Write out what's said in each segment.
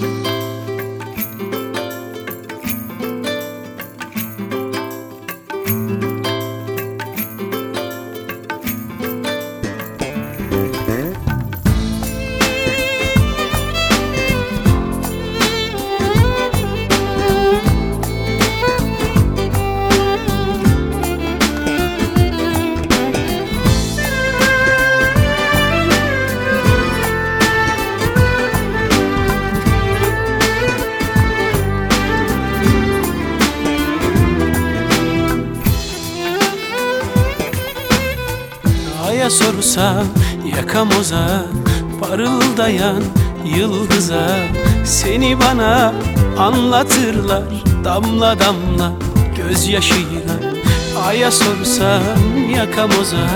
Bye. Aya sorsam yakamoza Parıldayan yıldıza. Seni bana anlatırlar Damla damla gözyaşıyla. Aya sorsam yakamoza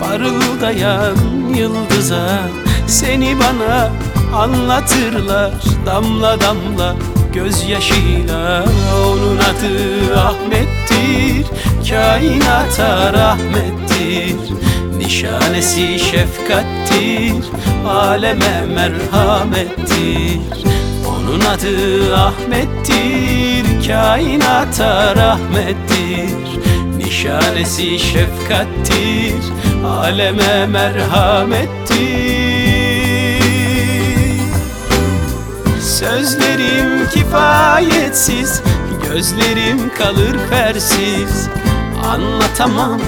Parıldayan yıldıza. Seni bana anlatırlar Damla damla gözyaşıyla. Onun adı Ahmet'tir Kainata rahmettir Nişanesi şefkattir Aleme merhamettir. Onun adı Ahmettir Kainata rahmettir. Nişanesi şefkattir Aleme merhamettir. Sözlerim kifayetsiz Gözlerim kalır fersiz Anlatamam,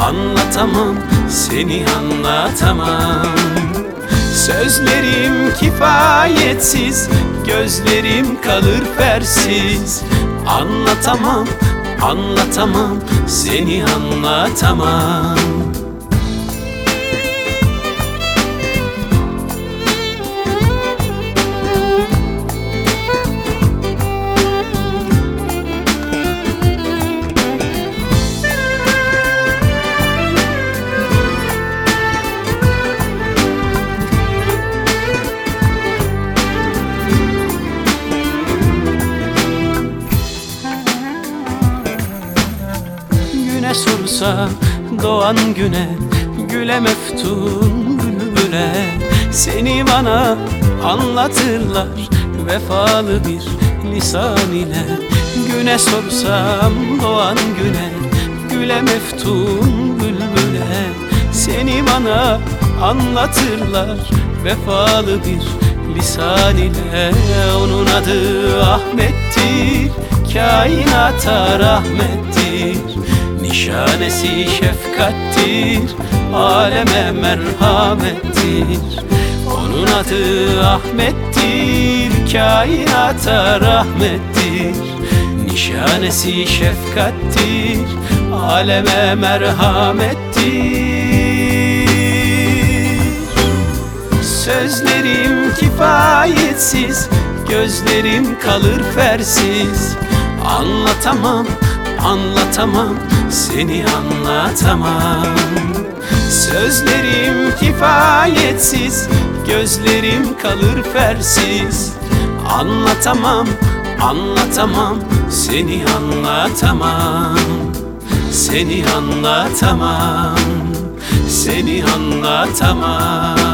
anlatamam Seni anlatamam. Sözlerim kifayetsiz Gözlerim kalır fersiz Anlatamam, anlatamam Seni anlatamam Sorsa doğan güne Güle meftun bülbüle Seni bana anlatırlar Vefalı bir lisan ile. Güne sorsam doğan güne Güle meftun bülbüle Seni bana anlatırlar Vefalı bir lisan ile. Onun adı Ahmet'tir Kainata rahmettir Nişanesi şefkattir Aleme merhamettir. Onun adı Ahmettir Kainata rahmettir. Nişanesi şefkattir Aleme merhamettir. Sözlerim kifayetsiz Gözlerim kalır fersiz. Anlatamam, anlatamam Seni anlatamam. Sözlerim kifayetsiz Gözlerim kalır fersiz. Anlatamam, anlatamam Seni anlatamam. Seni anlatamam Seni anlatamam